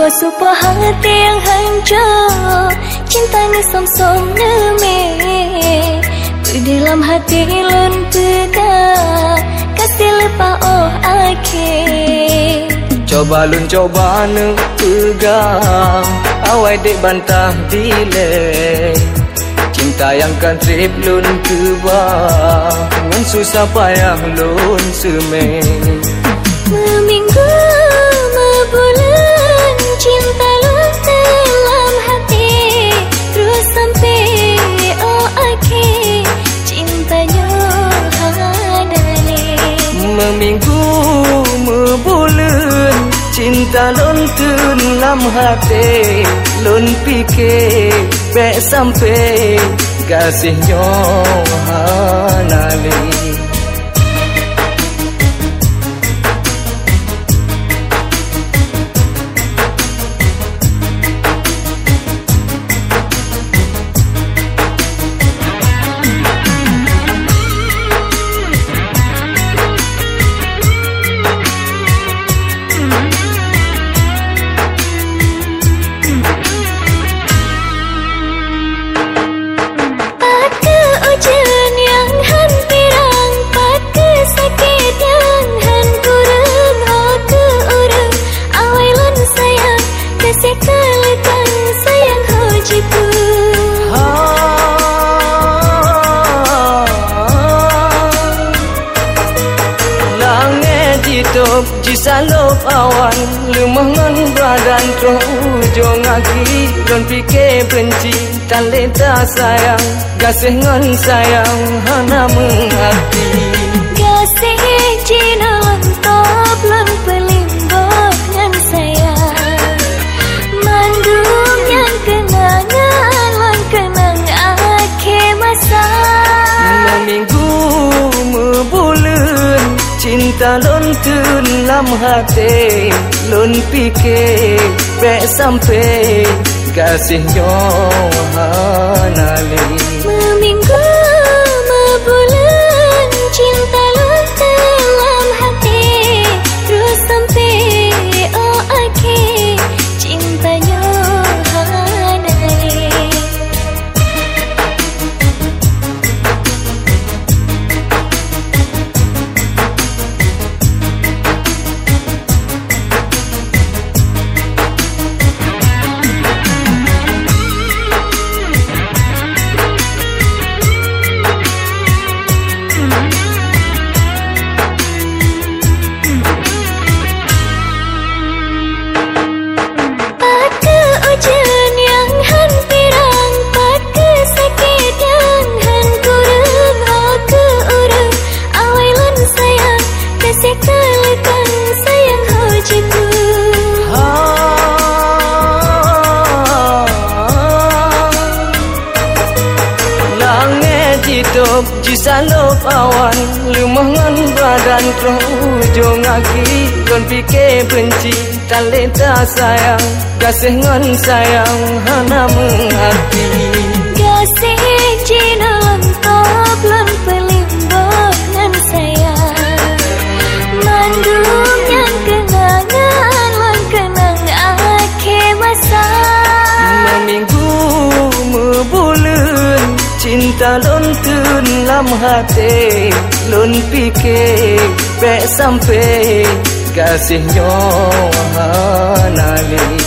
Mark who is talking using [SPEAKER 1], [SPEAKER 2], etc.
[SPEAKER 1] Supo-supo hati yang hancur. Cinta ni som-som neme Di dalam hati lun tegak Kasih lepa oh akhir.
[SPEAKER 2] Coba lun coba ne pegang. Awai dek bantah delay Cinta yang kan trip lun kebang Dengan susah payah lun semeng
[SPEAKER 1] Cinta lun dalam hati
[SPEAKER 2] Lun fikir Bek sampai Kasihnya Hanali Di salop awan Lemah ngon badan Terujo ngaki Don fikir benci Tak leta sayang. Gasih ngon sayang Hana mengerti. Cinta lon tun lam hati Lon fikir Bek sampai Kasihnya hanali hidup di salop awan lumangan badan terus ujung aki Don pike benci tak sayang Kasih ngon sayang hana mengerti ta lon tun lam hate lon pike be sampai kasih nyawa nali